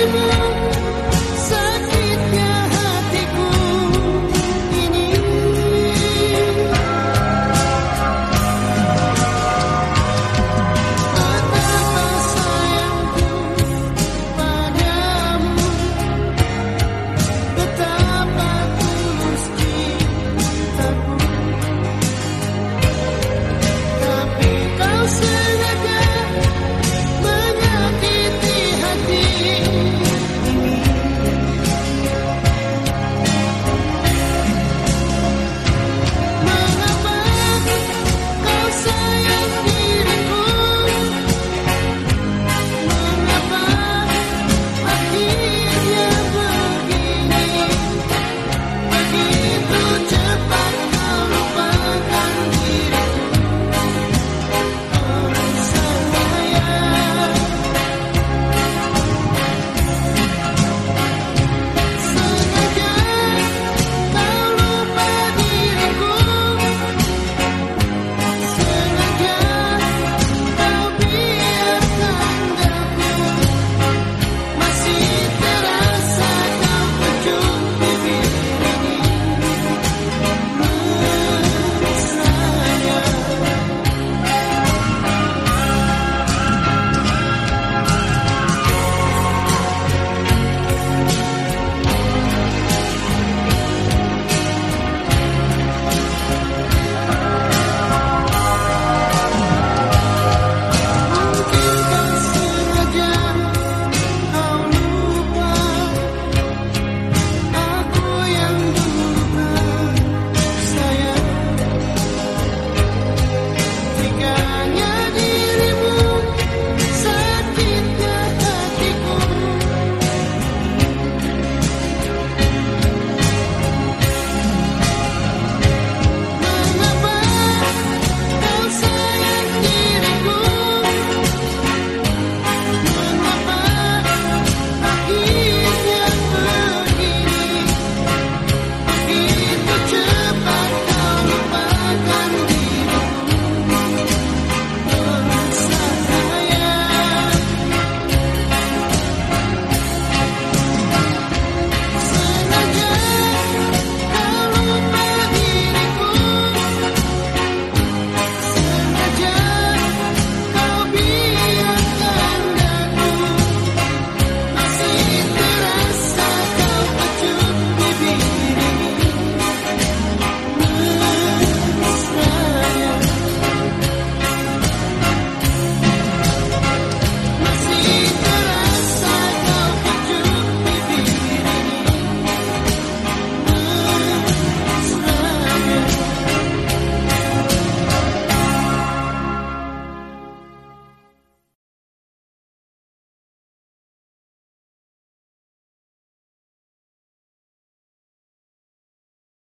Baby.